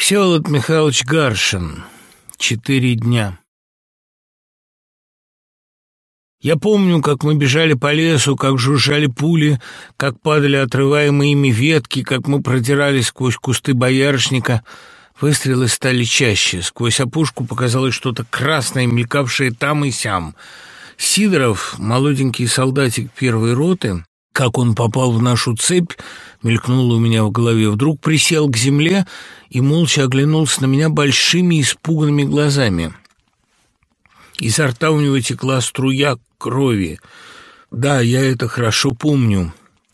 Всеволод Михайлович Гаршин. Четыре дня. Я помню, как мы бежали по лесу, как жужжали пули, как падали отрываемые ими ветки, как мы продирались сквозь кусты боярышника. Выстрелы стали чаще. Сквозь опушку показалось что-то красное, мелькавшее там и сям. Сидоров, молоденький солдатик первой роты, как он попал в нашу цепь, мелькнуло у меня в голове. Вдруг присел к земле и молча оглянулся на меня большими испуганными глазами. Изо рта у него текла струя крови. Да, я это хорошо помню.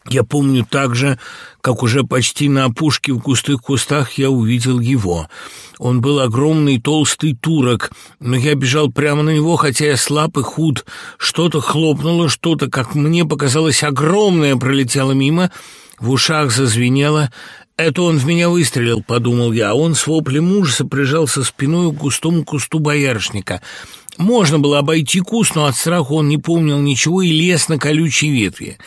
Я помню также, как уже почти на опушке в густых кустах я увидел его. Он был огромный толстый турок, но я бежал прямо на него, хотя я слаб и худ. Что-то хлопнуло, что-то, как мне показалось, огромное пролетело мимо, в ушах зазвенело. «Это он в меня выстрелил», — подумал я. Он с воплем ужаса прижался спиной к густому кусту боярышника. Можно было обойти куст, но от страха он не помнил ничего и лез на колючие ветви.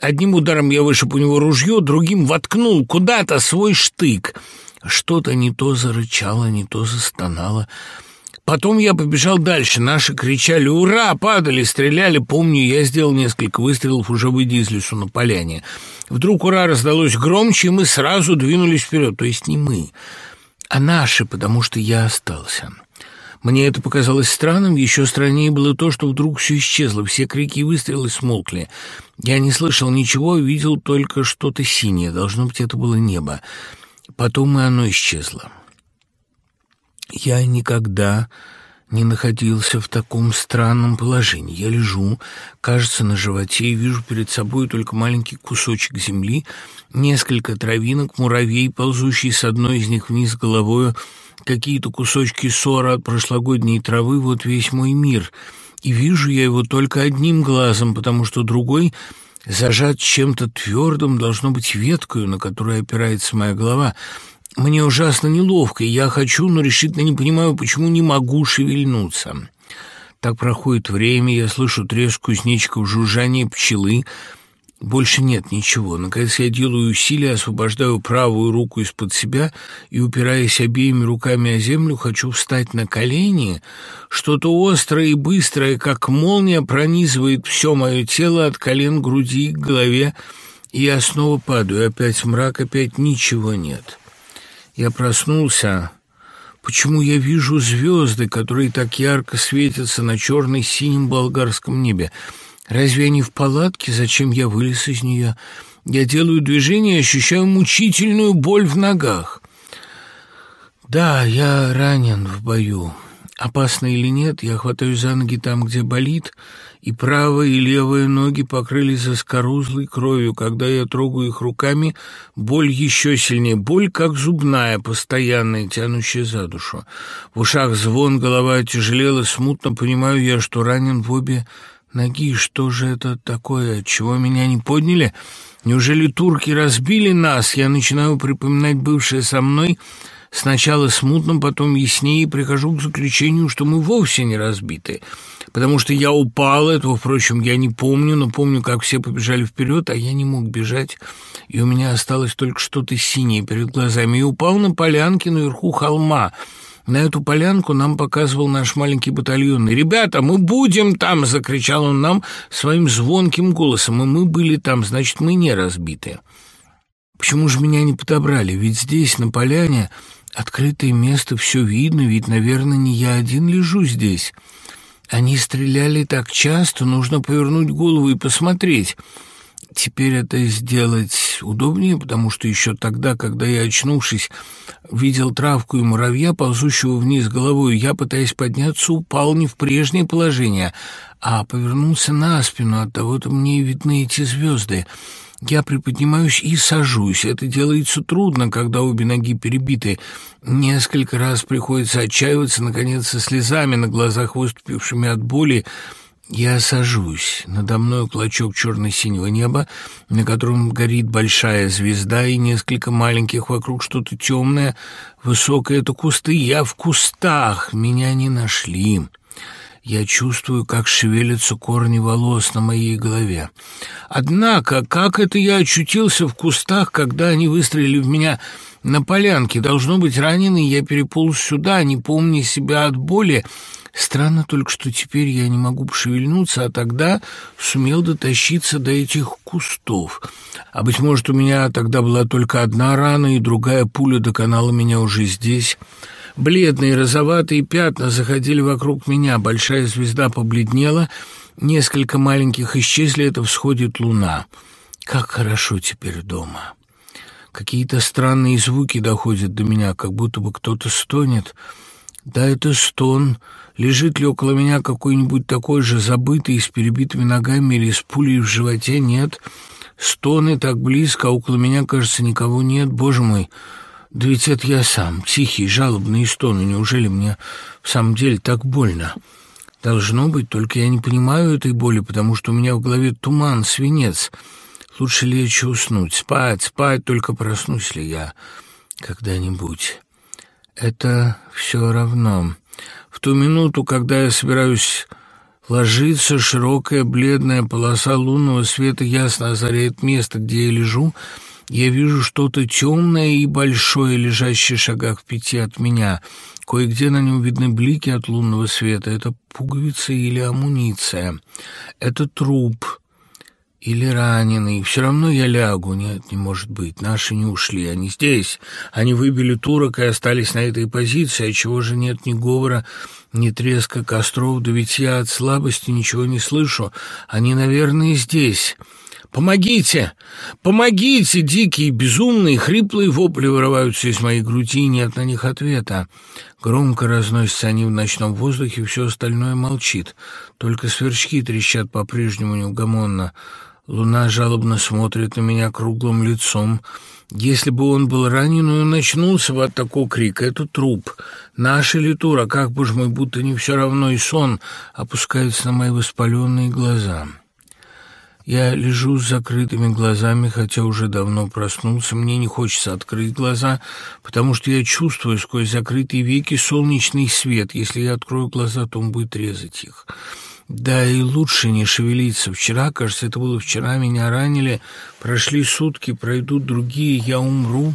Одним ударом я вышиб у него ружье, другим воткнул куда-то свой штык. Что-то не то зарычало, не то застонало. Потом я побежал дальше. Наши кричали «Ура!», падали, стреляли. Помню, я сделал несколько выстрелов, уже выйдя из лесу на поляне. Вдруг «Ура!» раздалось громче, и мы сразу двинулись вперед. То есть не мы, а наши, потому что я остался. Мне это показалось странным, еще страннее было то, что вдруг все исчезло, все крики и выстрелы смолкли. Я не слышал ничего, видел только что-то синее, должно быть, это было небо. Потом и оно исчезло. Я никогда не находился в таком странном положении. Я лежу, кажется, на животе и вижу перед собой только маленький кусочек земли, несколько травинок, муравей, ползущий с одной из них вниз головою, какие-то кусочки ссора от прошлогодней травы, вот весь мой мир. И вижу я его только одним глазом, потому что другой зажат чем-то твердым, должно быть веткою, на которой опирается моя голова — мне ужасно неловко, и я хочу, но решительно не понимаю, почему не могу шевельнуться. Так проходит время, я слышу треск кузнечиков, жужжание пчелы. Больше нет ничего. Наконец я делаю усилия, освобождаю правую руку из-под себя и, упираясь обеими руками о землю, хочу встать на колени. Что-то острое и быстрое, как молния, пронизывает все мое тело от колен, груди к голове, и я снова падаю. Опять мрак, опять ничего нет. Я проснулся. Почему я вижу звезды, которые так ярко светятся на черно-синем болгарском небе? Разве они в палатке? Зачем я вылез из нее? Я делаю движение и ощущаю мучительную боль в ногах. Да, я ранен в бою. Опасно или нет, я хватаюсь за ноги там, где болит, и правая и левая ноги покрылись заскорузлой кровью. Когда я трогаю их руками, боль еще сильнее. Боль, как зубная, постоянная, тянущая за душу. В ушах звон, голова тяжелела, смутно понимаю я, что ранен в обе ноги. Что же это такое? Чего меня не подняли? Неужели турки разбили нас? Я начинаю припоминать бывшее со мной — Сначала смутно, потом яснее прихожу к заключению, что мы вовсе не разбиты, потому что я упал, этого, впрочем, я не помню, но помню, как все побежали вперед, а я не мог бежать, и у меня осталось только что-то синее перед глазами, и упал на полянке наверху холма. На эту полянку нам показывал наш маленький батальон. «Ребята, мы будем там!» — закричал он нам своим звонким голосом. И мы были там, значит, мы не разбиты. Почему же меня не подобрали? Ведь здесь, на поляне, Открытое место, все видно, ведь, наверное, не я один лежу здесь. Они стреляли так часто, нужно повернуть голову и посмотреть. Теперь это сделать удобнее, потому что еще тогда, когда я, очнувшись, видел травку и муравья, ползущего вниз головой, я, пытаясь подняться, упал не в прежнее положение, а повернулся на спину, оттого-то мне и видны эти звезды. Я приподнимаюсь и сажусь. Это делается трудно, когда обе ноги перебиты. Несколько раз приходится отчаиваться, наконец, со слезами на глазах, выступившими от боли. Я сажусь. Надо мной клочок черно-синего неба, на котором горит большая звезда и несколько маленьких вокруг что-то темное, высокое — это кусты. Я в кустах. Меня не нашли. Я чувствую, как шевелятся корни волос на моей голове. Однако, как это я очутился в кустах, когда они выстрелили в меня? На полянке. Должно быть, раненый я переполз сюда, не помня себя от боли. Странно только, что теперь я не могу пошевельнуться, а тогда сумел дотащиться до этих кустов. А, быть может, у меня тогда была только одна рана, и другая пуля доконала меня уже здесь». Бледные розоватые пятна заходили вокруг меня, большая звезда побледнела, несколько маленьких исчезли, это всходит луна. Как хорошо теперь дома. Какие-то странные звуки доходят до меня, как будто бы кто-то стонет. Да, это стон. Лежит ли около меня какой-нибудь такой же забытый, с перебитыми ногами или с пулей в животе? Нет. Стоны так близко, а около меня, кажется, никого нет. Боже мой, да ведь это я сам, тихий, жалобный стон, неужели мне в самом деле так больно? Должно быть, только я не понимаю этой боли, потому что у меня в голове туман, свинец. Лучше лечь и уснуть, спать, спать, только проснусь ли я когда-нибудь. Это все равно. В ту минуту, когда я собираюсь ложиться, широкая бледная полоса лунного света ясно озаряет место, где я лежу, — я вижу что-то темное и большое, лежащее в шагах в пяти от меня. Кое-где на нем видны блики от лунного света. Это пуговица или амуниция. Это труп или раненый. Все равно я лягу. Нет, не может быть. Наши не ушли. Они здесь. Они выбили турок и остались на этой позиции, отчего же нет ни говора, ни треска костров. Да ведь я от слабости ничего не слышу. Они, наверное, здесь». «Помогите! Помогите!» Дикие, безумные, хриплые вопли вырываются из моей груди, нет на них ответа. Громко разносятся они в ночном воздухе, все остальное молчит. Только сверчки трещат по-прежнему неугомонно. Луна жалобно смотрит на меня круглым лицом. Если бы он был ранен, он начнулся бы от такого крика. Это труп. Наша литура, как, боже мой, будто не все равно и сон, опускается на мои воспаленные глаза». Я лежу с закрытыми глазами, хотя уже давно проснулся. Мне не хочется открыть глаза, потому что я чувствую сквозь закрытые веки солнечный свет. Если я открою глаза, то он будет резать их. Да и лучше не шевелиться. Вчера, кажется, это было вчера, меня ранили. Прошли сутки, пройдут другие, я умру.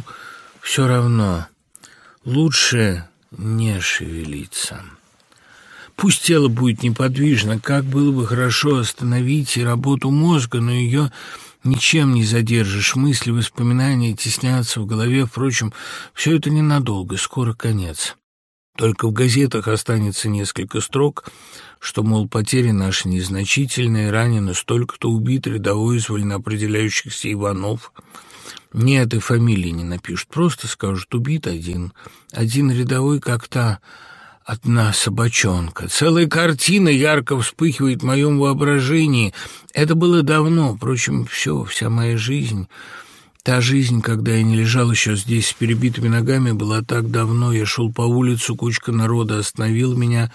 Все равно. Лучше не шевелиться». Пусть тело будет неподвижно, как было бы хорошо остановить и работу мозга, но ее ничем не задержишь. Мысли, воспоминания теснятся в голове. Впрочем, все это ненадолго, скоро конец. Только в газетах останется несколько строк, что, мол, потери наши незначительные, ранено столько-то убит рядовой из вольноопределяющихся Иванов. Нет, и фамилии не напишут, просто скажут «убит один». Один рядовой как-то одна собачонка. Целая картина ярко вспыхивает в моем воображении. Это было давно, впрочем, все, вся моя жизнь. Та жизнь, когда я не лежал еще здесь с перебитыми ногами, была так давно. Я шел по улице, кучка народа остановил меня.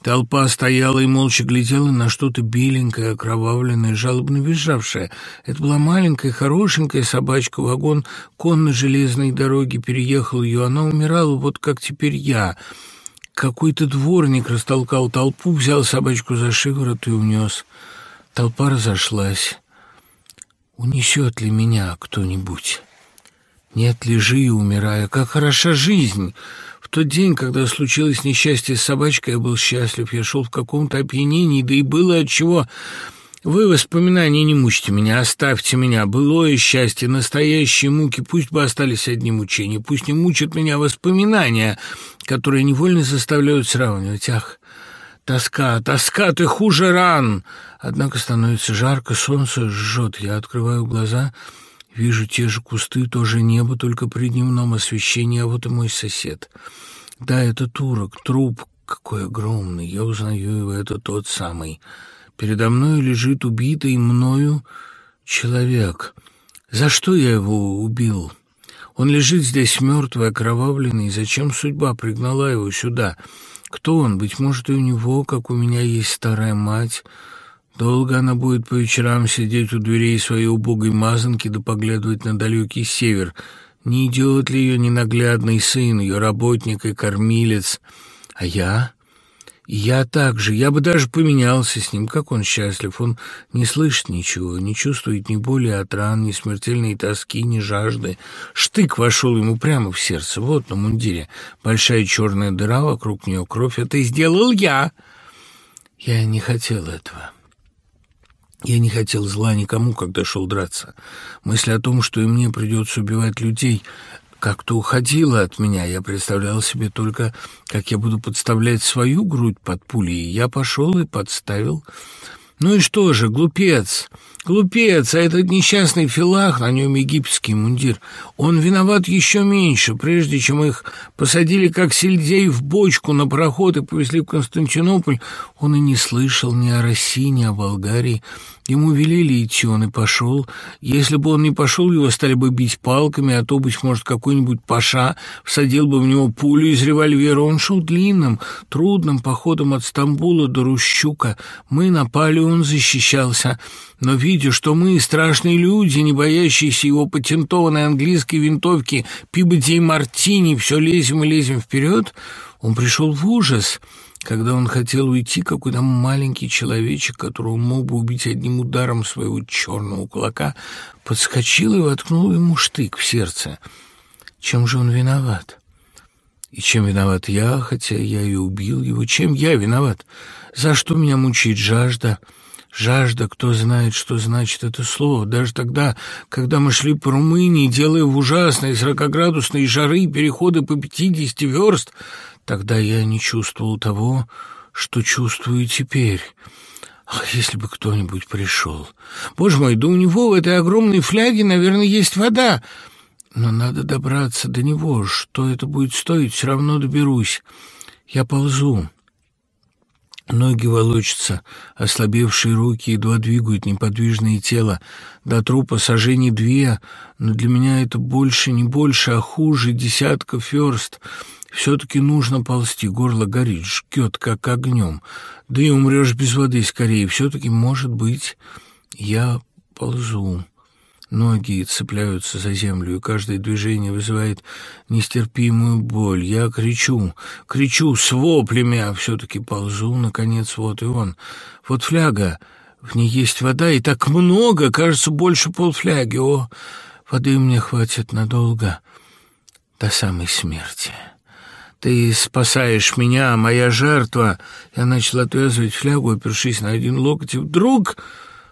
Толпа стояла и молча глядела на что-то беленькое, окровавленное, жалобно визжавшее. Это была маленькая, хорошенькая собачка. Вагон конно-железной дороги переехал ее. Она умирала, вот как теперь я. Какой-то дворник растолкал толпу, взял собачку за шиворот и унес. Толпа разошлась. Унесет ли меня кто-нибудь? Нет, лежи и умирая. Как хороша жизнь! В тот день, когда случилось несчастье с собачкой, я был счастлив. Я шел в каком-то опьянении, да и было отчего... Вы, воспоминания, не мучьте меня, оставьте меня. Былое счастье, настоящие муки, пусть бы остались одни мучения, пусть не мучат меня воспоминания, которые невольно заставляют сравнивать. Ах, тоска, тоска, ты хуже ран! Однако становится жарко, солнце жжет. Я открываю глаза, вижу те же кусты, то же небо, только при дневном освещении, а вот и мой сосед. Да, это турок, труп какой огромный, я узнаю его, это тот самый... Передо мной лежит убитый мною человек. За что я его убил? Он лежит здесь мертвый, окровавленный. Зачем судьба пригнала его сюда? Кто он? Быть может, и у него, как у меня, есть старая мать. Долго она будет по вечерам сидеть у дверей своей убогой мазанки да поглядывать на далекий север. Не идет ли ее ненаглядный сын, ее работник и кормилец? А я? Я также, я бы даже поменялся с ним, как он счастлив. Он не слышит ничего, не чувствует ни боли от ран, ни смертельной тоски, ни жажды. Штык вошел ему прямо в сердце, вот на мундире. Большая черная дыра, вокруг нее кровь. Это сделал я. Я не хотел этого. Я не хотел зла никому, когда шел драться. Мысль о том, что и мне придется убивать людей, как-то уходила от меня. Я представлял себе только, как я буду подставлять свою грудь под пули, и я пошел и подставил. Ну и что же, глупец, глупец, а этот несчастный филах, на нем египетский мундир, он виноват еще меньше. Прежде чем их посадили как сельдей в бочку на пароход и повезли в Константинополь, он и не слышал ни о России, ни о Болгарии. Ему велели идти, он и пошел. Если бы он не пошел, его стали бы бить палками, а то, быть может, какой-нибудь паша всадил бы в него пулю из револьвера. Он шел длинным, трудным походом от Стамбула до Рущука. Мы напали, он защищался. Но, видя, что мы, страшные люди, не боящиеся его патентованной английской винтовки Пибоди и Мартини, все лезем и лезем вперед, он пришел в ужас — когда он хотел уйти, какой-то маленький человечек, которого мог бы убить одним ударом своего черного кулака, подскочил и воткнул ему штык в сердце. Чем же он виноват? И чем виноват я, хотя я и убил его? Чем я виноват? За что меня мучает жажда? Жажда, кто знает, что значит это слово. Даже тогда, когда мы шли по Румынии, делая в ужасной сорокоградусной жары переходы по пятидесяти верст, Тогда я не чувствовал того, что чувствую теперь. Ах, если бы кто-нибудь пришел. Боже мой, да у него в этой огромной фляге, наверное, есть вода. Но надо добраться до него. Что это будет стоить, все равно доберусь. Я ползу. Ноги волочатся, ослабевшие руки едва двигают неподвижное тело. До трупа сожжений две, но для меня это больше, не больше, а хуже десятков верст. Все-таки нужно ползти, горло горит, жгет, как огнем. Да и умрешь без воды скорее. Все-таки, может быть, я ползу. Ноги цепляются за землю, и каждое движение вызывает нестерпимую боль. Я кричу, кричу с воплями, а все-таки ползу, наконец, вот и он. Вот фляга, в ней есть вода, и так много, кажется, больше полфляги. О, воды мне хватит надолго, до самой смерти». «Ты спасаешь меня, моя жертва!» Я начал отвязывать флягу, опершись на один локоть, и вдруг,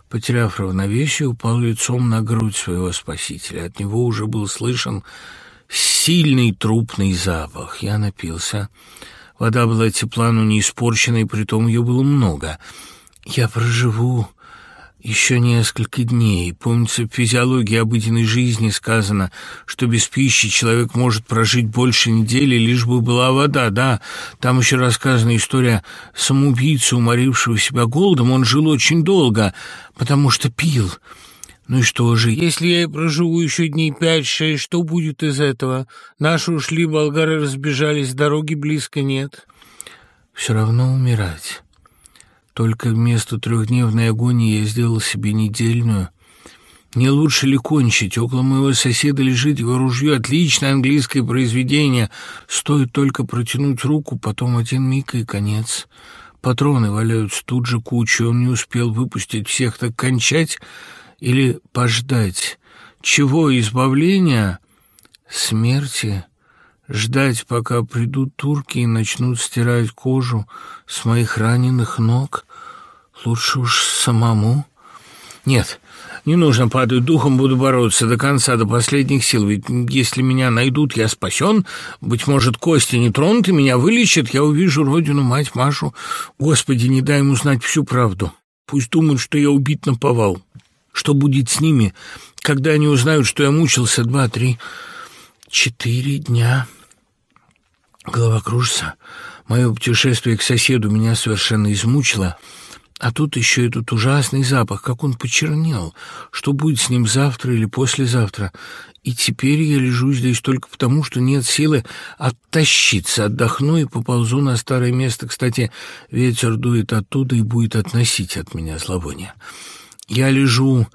потеряв равновесие, упал лицом на грудь своего спасителя. От него уже был слышен сильный трупный запах. Я напился. Вода была тепла, не испорчена, и притом ее было много. «Я проживу еще несколько дней. Помнится, в физиологии обыденной жизни сказано, что без пищи человек может прожить больше недели, лишь бы была вода. Да, там еще рассказана история самоубийцы, уморившего себя голодом. Он жил очень долго, потому что пил. Ну и что же, если я и проживу еще дней пять-шесть, что будет из этого? Наши ушли, болгары разбежались, дороги близко нет. Все равно умирать». Только вместо трехдневной агонии я сделал себе недельную. Не лучше ли кончить? Около моего соседа лежит его ружье, отличное английское произведение. Стоит только протянуть руку, потом один миг и конец. Патроны валяются тут же кучей, он не успел выпустить всех, так кончать или пождать. Чего избавления? Смерти? Ждать, пока придут турки и начнут стирать кожу с моих раненых ног? Лучше уж самому. Нет, не нужно падать духом, буду бороться до конца, до последних сил. Ведь если меня найдут, я спасен. Быть может, кости не тронуты, меня вылечат, я увижу родину, мать Машу. Господи, не дай ему знать всю правду. Пусть думают, что я убит на повал. Что будет с ними, когда они узнают, что я мучился два, три, четыре дня? Голова кружится. Мое путешествие к соседу меня совершенно измучило. А тут еще этот ужасный запах, как он почернел. Что будет с ним завтра или послезавтра? И теперь я лежу здесь только потому, что нет силы оттащиться. Отдохну и поползу на старое место. Кстати, ветер дует оттуда и будет относить от меня зловоние. Я лежу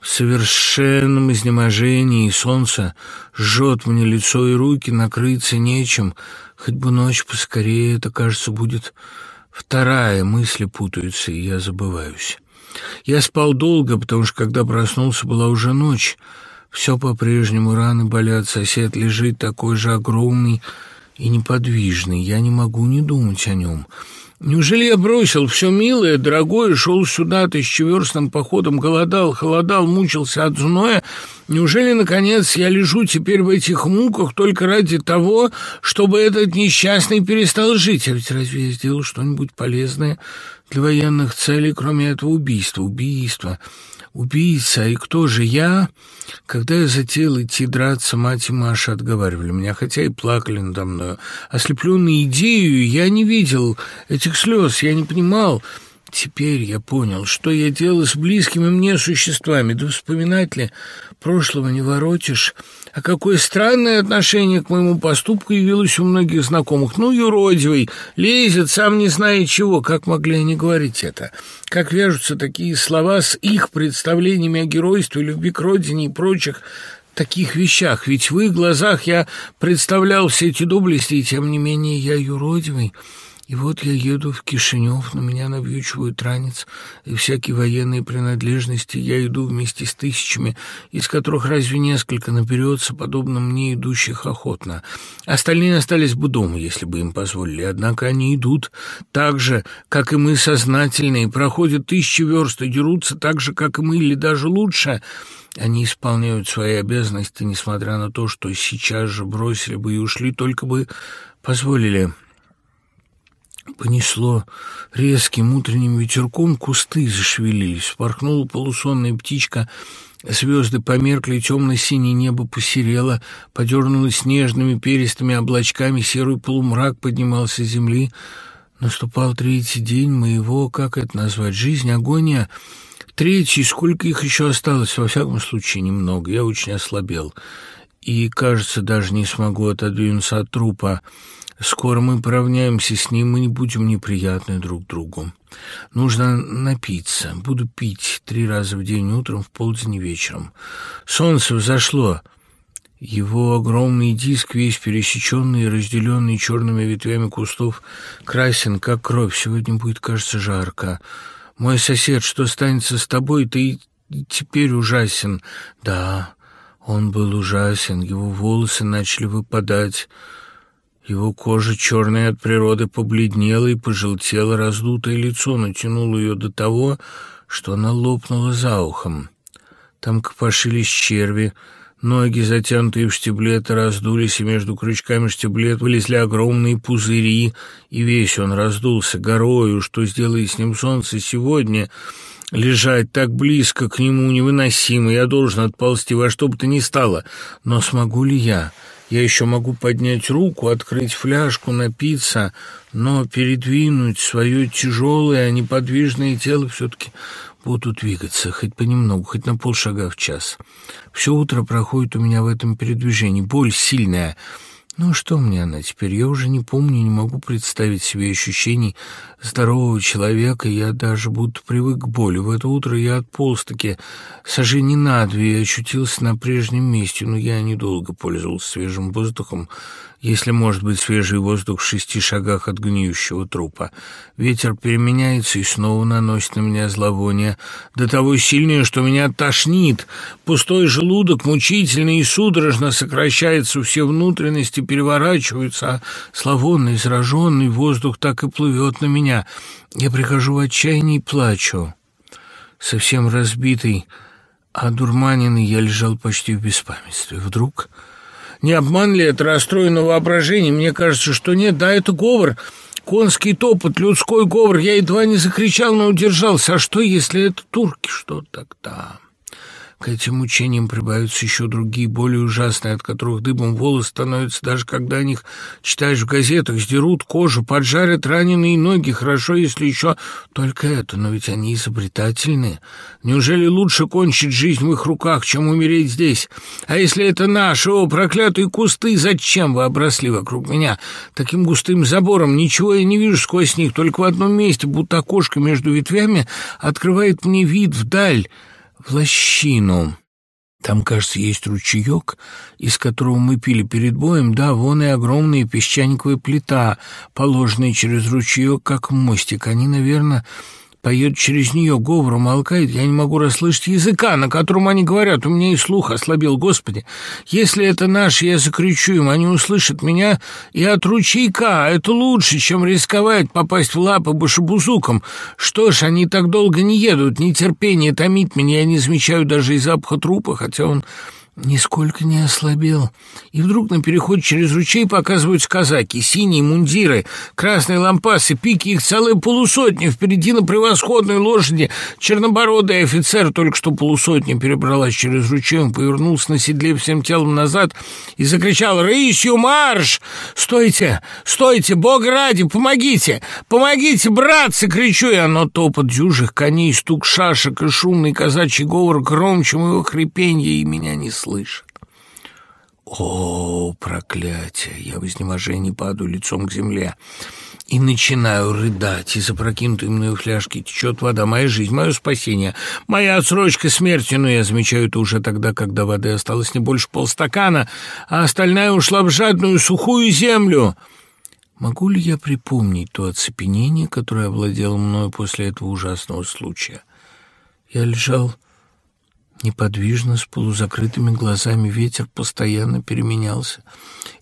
в совершенном изнеможении, и солнце жжет мне лицо и руки, накрыться нечем. Хоть бы ночь поскорее, это, кажется, будет Вторая, мысли путаются, и я забываюсь. Я спал долго, потому что, когда проснулся, была уже ночь. Все по-прежнему, раны болят, сосед лежит такой же огромный и неподвижный. Я не могу не думать о нем. Неужели я бросил все милое, дорогое, шел сюда тысячеверстным походом, голодал, холодал, мучился от зноя? Неужели, наконец, я лежу теперь в этих муках только ради того, чтобы этот несчастный перестал жить? А ведь разве я сделал что-нибудь полезное для военных целей, кроме этого убийства? Убийства убийца, и кто же я? Когда я затеял идти драться, мать и Маша отговаривали меня, хотя и плакали надо мною. Ослепленный идею, я не видел этих слез, я не понимал... Теперь я понял, что я делал с близкими мне существами. Да вспоминать ли, прошлого не воротишь. А какое странное отношение к моему поступку явилось у многих знакомых. Ну, юродивый, лезет, сам не зная чего. Как могли они говорить это? Как вяжутся такие слова с их представлениями о геройстве, любви к родине и прочих таких вещах? Ведь в их глазах я представлял все эти доблести, и тем не менее я юродивый». И вот я еду в Кишинев, на меня навьючивают ранец и всякие военные принадлежности. Я иду вместе с тысячами, из которых разве несколько наберется, подобно мне, идущих охотно. Остальные остались бы дома, если бы им позволили. Однако они идут так же, как и мы, сознательные, проходят тысячи верст и дерутся так же, как и мы, или даже лучше. Они исполняют свои обязанности, несмотря на то, что сейчас же бросили бы и ушли, только бы позволили... Понесло резким утренним ветерком, кусты зашевелились, впорхнула полусонная птичка, звезды померкли, темно-синее небо посерело, подернулось нежными перистыми облачками, серый полумрак поднимался с земли. Наступал третий день моего, как это назвать, жизнь, агония. Третий, сколько их еще осталось, во всяком случае, немного, я очень ослабел. И, кажется, даже не смогу отодвинуться от трупа. Скоро мы поравняемся с ним, мы не будем неприятны друг другу. Нужно напиться. Буду пить три раза в день, утром, в полдень и вечером. Солнце взошло. Его огромный диск, весь пересеченный и разделенный черными ветвями кустов, красен, как кровь. Сегодня будет, кажется, жарко. Мой сосед, что станется с тобой, ты теперь ужасен. Да, он был ужасен, его волосы начали выпадать... Его кожа, черная от природы, побледнела и пожелтела, раздутое лицо натянуло ее до того, что она лопнула за ухом. Там копошились черви, ноги, затянутые в штиблеты, раздулись, и между крючками штиблет вылезли огромные пузыри, и весь он раздулся горою, что сделает с ним солнце сегодня... Лежать так близко к нему невыносимо, я должен отползти во что бы то ни стало. Но смогу ли я? Я еще могу поднять руку, открыть фляжку, напиться, но передвинуть свое тяжелое, неподвижное тело все-таки буду двигаться, хоть понемногу, хоть на полшага в час. Все утро проходит у меня в этом передвижении. Боль сильная — ну, что мне она теперь? Я уже не помню, не могу представить себе ощущений здорового человека. Я даже будто привык к боли. В это утро я отполз-таки сожжение на две и очутился на прежнем месте. Но я недолго пользовался свежим воздухом если может быть свежий воздух в шести шагах от гниющего трупа. Ветер переменяется и снова наносит на меня зловоние, до того сильнее, что меня тошнит. Пустой желудок мучительно и судорожно сокращается, все внутренности переворачиваются, а зловонный, зараженный воздух так и плывет на меня. Я прихожу в отчаяние и плачу. Совсем разбитый, а дурманенный я лежал почти в беспамятстве. Вдруг... Не обман ли это расстроенное воображение? Мне кажется, что нет. Да, это говор. Конский топот, людской говор. Я едва не закричал, но удержался. А что, если это турки? Что тогда? К этим мучениям прибавятся еще другие, более ужасные, от которых дыбом волос становится, даже когда о них читаешь в газетах, сдерут кожу, поджарят раненые ноги. Хорошо, если еще только это, но ведь они изобретательные. Неужели лучше кончить жизнь в их руках, чем умереть здесь? А если это наши, о, проклятые кусты, зачем вы обросли вокруг меня таким густым забором? Ничего я не вижу сквозь них, только в одном месте, будто окошко между ветвями, открывает мне вид вдаль, в лощину. Там, кажется, есть ручеек, из которого мы пили перед боем. Да, вон и огромная песчаниковая плита, положенная через ручеек, как мостик. Они, наверное, поет через нее, говором алкает, я не могу расслышать языка, на котором они говорят, у меня и слух ослабел, Господи. Если это наш, я закричу им, они услышат меня и от ручейка, это лучше, чем рисковать попасть в лапы башебузукам. Что ж, они так долго не едут, нетерпение томит меня, я не замечаю даже и запаха трупа, хотя он нисколько не ослабел. И вдруг на переходе через ручей показываются казаки, синие мундиры, красные лампасы, пики, их целая полусотня, впереди на превосходной лошади чернобородый офицер, только что полусотня перебралась через ручей, он повернулся на седле всем телом назад и закричал «Рысью марш! Стойте! Стойте! Бог ради! Помогите! Помогите, братцы!» кричу я, но топот дюжих коней, стук шашек и шумный казачий говор громче моего хрипенья и меня не слышит. О, проклятие! Я в изнеможении падаю лицом к земле и начинаю рыдать. Из опрокинутой мною фляжки течет вода. Моя жизнь, мое спасение, моя отсрочка смерти. Но я замечаю это уже тогда, когда воды осталось не больше полстакана, а остальная ушла в жадную сухую землю. Могу ли я припомнить то оцепенение, которое овладело мною после этого ужасного случая? Я лежал Неподвижно, с полузакрытыми глазами ветер постоянно переменялся.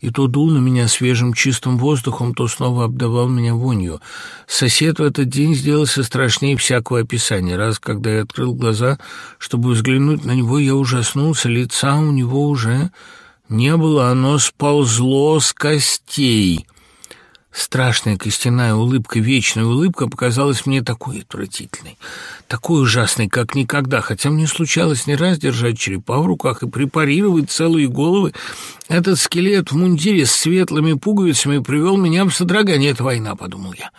И то дул на меня свежим чистым воздухом, то снова обдавал меня вонью. Сосед в этот день сделался страшнее всякого описания. Раз, когда я открыл глаза, чтобы взглянуть на него, я ужаснулся. Лица у него уже не было, оно сползло с костей». Страшная костяная улыбка, вечная улыбка показалась мне такой отвратительной, такой ужасной, как никогда, хотя мне случалось не раз держать черепа в руках и препарировать целые головы. Этот скелет в мундире с светлыми пуговицами привел меня в содрогание. «Это война», — подумал я.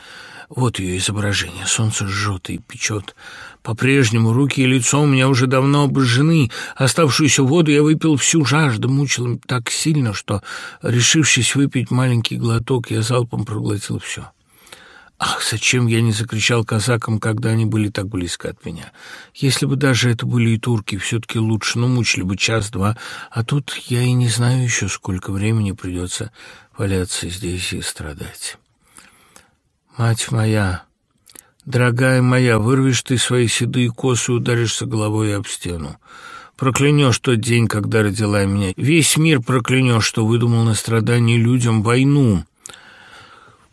Вот ее изображение. Солнце жжет и печет. По-прежнему руки и лицо у меня уже давно обожжены. Оставшуюся воду я выпил всю жажду, мучил так сильно, что, решившись выпить маленький глоток, я залпом проглотил все. Ах, зачем я не закричал казакам, когда они были так близко от меня? Если бы даже это были и турки, все-таки лучше, но мучили бы час-два, а тут я и не знаю еще, сколько времени придется валяться здесь и страдать. Мать моя, Дорогая моя, вырвешь ты свои седые косы и ударишься головой об стену. Проклянешь тот день, когда родила меня. Весь мир проклянешь, что выдумал на страдания людям войну.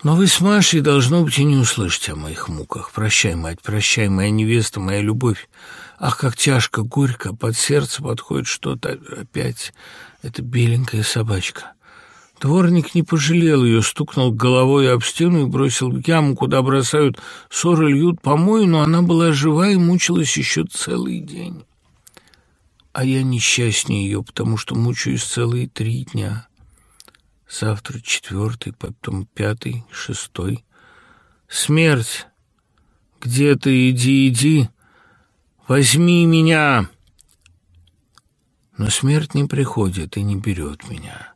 Но вы с Машей, должно быть, и не услышите о моих муках. Прощай, мать, прощай, моя невеста, моя любовь. Ах, как тяжко, горько, под сердце подходит что-то опять. Это беленькая собачка. Дворник не пожалел ее, стукнул головой об стену и бросил в яму, куда бросают ссоры, льют помой, но она была жива и мучилась еще целый день. А я несчастнее ее, потому что мучаюсь целые три дня. Завтра четвертый, потом пятый, шестой. Смерть! Где ты? Иди, иди! Возьми меня! Но смерть не приходит и не берет меня.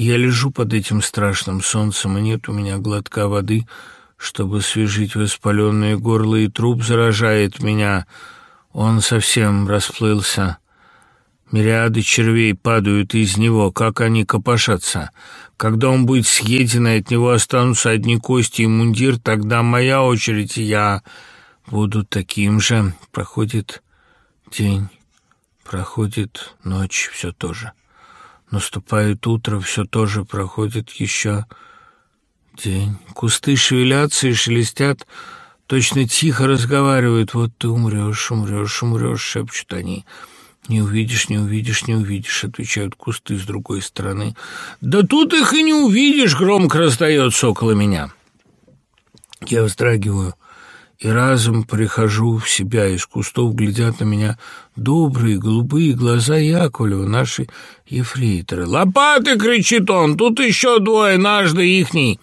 Я лежу под этим страшным солнцем, и нет у меня глотка воды, чтобы свежить воспаленное горло, и труп заражает меня. Он совсем расплылся. Мириады червей падают из него, как они копошатся. Когда он будет съеден, и от него останутся одни кости и мундир, тогда моя очередь, и я буду таким же. Проходит день, проходит ночь, все то же. Наступает утро, все тоже проходит еще день. Кусты шевелятся и шелестят, точно тихо разговаривают. Вот ты умрешь, умрешь, умрешь, шепчут они. «Не увидишь, не увидишь, не увидишь», — отвечают кусты с другой стороны. «Да тут их и не увидишь», — громко раздается около меня. Я вздрагиваю и разом прихожу в себя. Из кустов глядят на меня добрые голубые глаза Яковлева, наши ефрейторы. «Лопаты!» — кричит он. «Тут еще двое, наш да ихний!»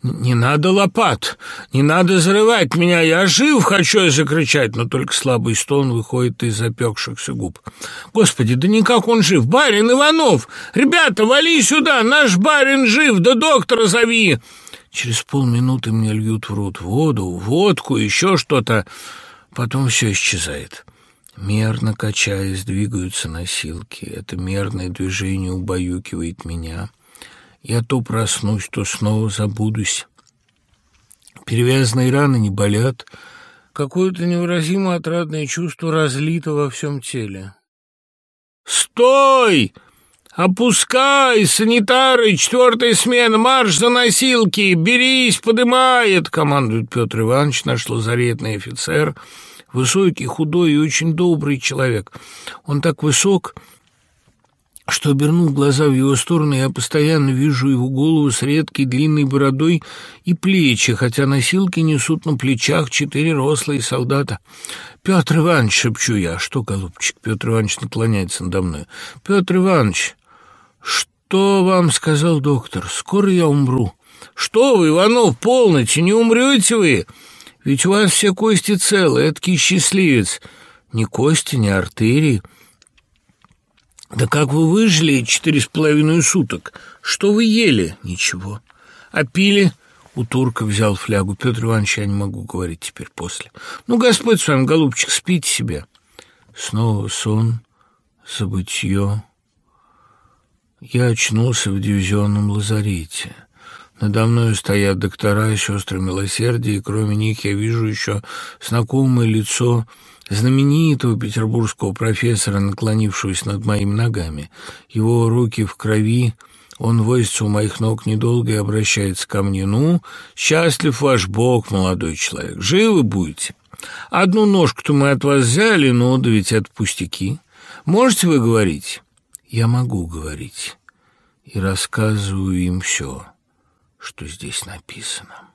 «Не надо лопат, не надо зарывать меня, я жив, хочу закричать, но только слабый стон выходит из запекшихся губ. Господи, да никак он жив, барин Иванов! Ребята, вали сюда, наш барин жив, да доктора зови!» Через полминуты мне льют в рот воду, водку, еще что-то. Потом все исчезает. Мерно качаясь, двигаются носилки. Это мерное движение убаюкивает меня. Я то проснусь, то снова забудусь. Перевязанные раны не болят. Какое-то невыразимо отрадное чувство разлито во всем теле. «Стой! Опускай, санитары! Четвертая смена! Марш за носилки! Берись, подымает!» — командует Петр Иванович, наш лазаретный офицер. Высокий, худой и очень добрый человек. Он так высок что, обернув глаза в его сторону, я постоянно вижу его голову с редкой длинной бородой и плечи, хотя носилки несут на плечах четыре рослые солдата. «Петр Иванович!» — шепчу я. «Что, голубчик?» — Петр Иванович наклоняется надо мной. «Петр Иванович, что вам сказал доктор? Скоро я умру». «Что вы, Иванов, полноте, не умрете вы? Ведь у вас все кости целы, эдакий счастливец. Ни кости, ни артерии». «Да как вы выжили четыре с половиной суток? Что вы ели?» «Ничего». «А пили?» У турка взял флягу. «Петр Иванович, я не могу говорить теперь после». «Ну, Господь с вами, голубчик, спите себе». Снова сон, забытье. Я очнулся в дивизионном лазарете. Надо мною стоят доктора и сестры милосердия, и кроме них я вижу еще знакомое лицо знаменитого петербургского профессора, наклонившегося над моими ногами. Его руки в крови, он возится у моих ног недолго и обращается ко мне. «Ну, счастлив ваш Бог, молодой человек, живы будете. Одну ножку-то мы от вас взяли, но да ведь это пустяки. Можете вы говорить?» «Я могу говорить» и рассказываю им все, что здесь написано.